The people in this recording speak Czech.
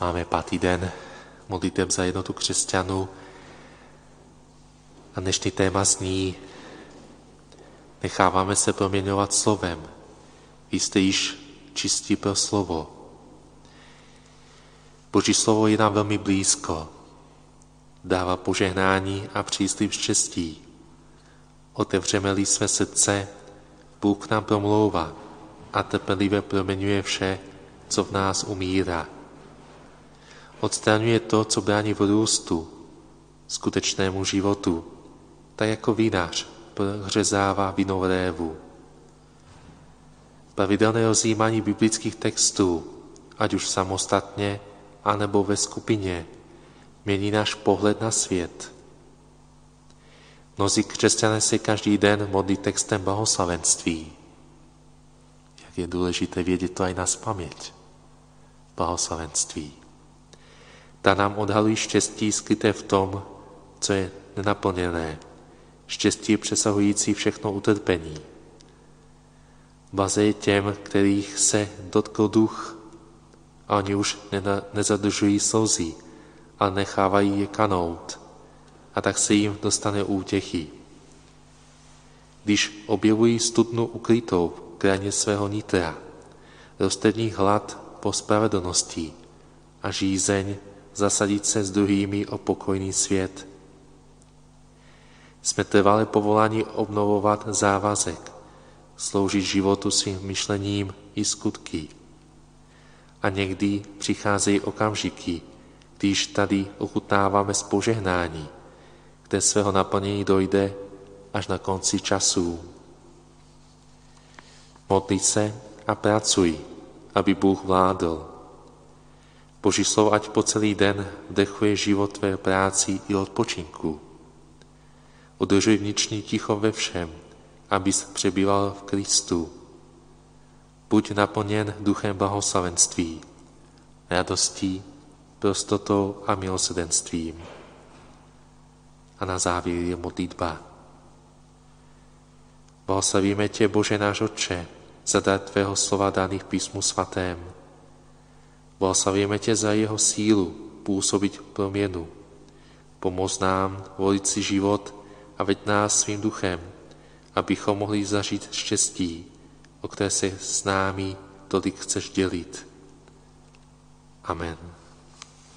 Máme pátý den modliteb za jednotu křesťanů a dnešní téma zní Necháváme se proměňovat slovem. Vy jste již čistí pro slovo. Boží slovo je nám velmi blízko. Dává požehnání a příslip štěstí. Otevřeme-li své srdce, Bůh nám promlouvá a trpělivě proměňuje vše, co v nás umírá. Odstraňuje to, co brání v růstu, skutečnému životu, tak jako vinař prohřezává vinou révu. Pravidelné rozjímání biblických textů, ať už samostatně, anebo ve skupině, mění náš pohled na svět. Mnozí křesťané se každý den modlí textem blahoslavenství. Jak je důležité vědět to aj na paměť. Blahoslavenství. Ta nám odhalují štěstí skryté v tom, co je nenaplněné. Štěstí přesahující všechno utrpení. Baze je těm, kterých se dotkl duch a oni už nezadržují slzy, ale nechávají je kanout a tak se jim dostane útěchy. Když objevují studnu ukrytou v kraně svého nitra, roste hlad po spravedlnosti a žízeň zasadit se s druhými o pokojný svět. Jsme trvale povoláni obnovovat závazek, sloužit životu svým myšlením i skutky. A někdy přicházejí okamžiky, když tady ochutnáváme spožehnání, kde svého naplnění dojde až na konci časů. Modli se a pracuj, aby Bůh vládl Boží slovo ať po celý den vdechuje život tvé práci i odpočinku. Udržuj vnitřní ticho ve všem, abys přebýval v Kristu. Buď naplněn duchem blahoslavenství, radostí, prostotou a milosedenstvím. A na závěr je modlitba. Blahoslavíme tě, Bože náš Otče, za dar tvého slova daných písmu svatém, Blahoslavíme tě za jeho sílu působit proměnu. Pomoz nám volit si život a veď nás svým duchem, abychom mohli zažít štěstí, o které se s námi tolik chceš dělit. Amen.